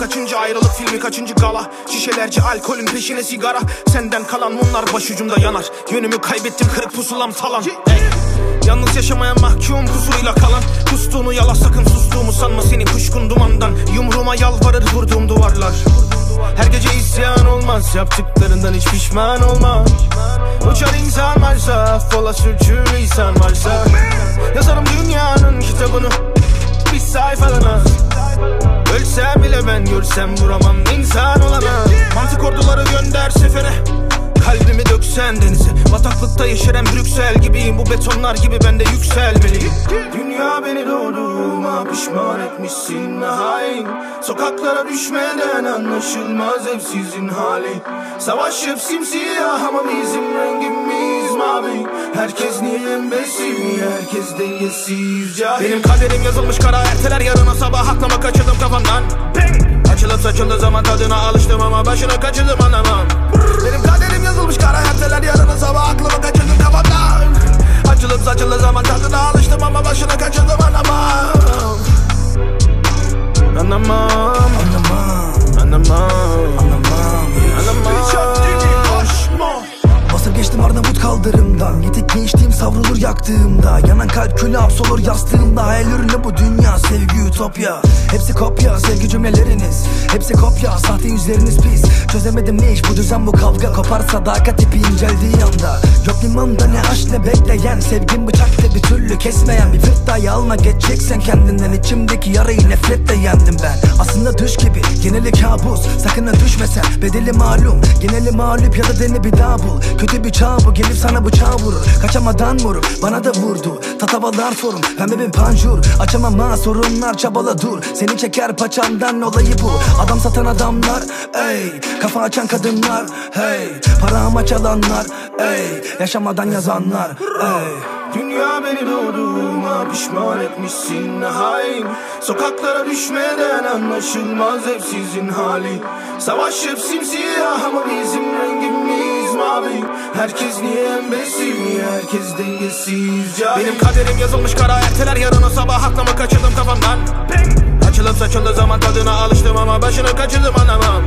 kaçıncı ayrılık filmi kaçıncı gala? Şişelerce alkolün peşine sigara. Senden kalan mumlar başucumda yanar. Yönümü kaybettim kırık pusulam talan Ey. Yalnız yaşamaya mahkum kusuruyla kalan. Kustuğunu yala sakın sustuğumu sanma. Seni kuşkun dumandan Yumruğuma yalvarır vurduğum duvarlar. Her gece isyan olmaz yaptıklarından hiç pişman olma Uçar insan varsa affola sürçür lisan varsa. Yazarım dünyanın kitabını bir sayfalana Ölsem bile ben görsem vuramam insan olana Mantık orduları gönder sefere. Kalbimi döksen denize. Bataklıkta yeşeren Brüksel gibiyim. Bu betonlar gibi ben de yükselmeliyim. Dünya beni doğduğuma pişman etmişsin hain. Sokaklara düşmeden anlaşılmaz evsizin hali. Savaş hep simsiyah ama bizim mavi Herkes niye embesil herkes dengesiz cahil? Benim kaderim yazılmış kara erteler. Yarına sabah aklama kaçırdım kafamdan Bang! Açılıp saçıldığı zaman tadına alıştım ama başına kaçırdım anlamam savrulur yaktığımda Yanan kalp külü hapsolur yastığımda Hayal ürünü bu dünya sevgi ütopya Hepsi kopya sevgi cümleleriniz. Hepsi kopya sahte yüzleriniz pis. Çözemedim ne iş bu düzen bu kavga Kopar sadakat ipi inceldiği anda. Yok limanda ne aşk ne bekleyen Sevgin bıçakla bir türlü kesmeyen. Bir fırtayı alma geçeceksen kendinden. İçimdeki yarayı nefretle yendim ben. Aslında düş gibi geneli kabus. Sakın ha düşmesen bedeli malum. Geneli mağlup ya da deni bir daha bul. Kötü bir çağ bu gelip sana bıçağı vurur. Kaçamadan vurup bana da vurdu. Tatavalar sorun pembe bir panjur. Açamam ha sorunlar çabala dur. Seni çeker paçandan olayı bu. Adam satan adamlar ey. Kafa açan kadınlar hey. Para amaç alanlar ey. Yaşamadan yazanlar ey. Dünya beni doğduğuma pişman etmişsin hain Sokaklara düşmeden anlaşılmaz hep sizin hali Savaş hep simsiyah ama bizim rengimiz mavi. Herkes niye embesil niye herkes dengesiz? Cahil. Benim kaderim yazılmış kara erteler yarına sabah aklımı kaçırdım kafamdan! Açılıp saçıldığı zaman tadına alıştım ama başını kaçırdım anlamam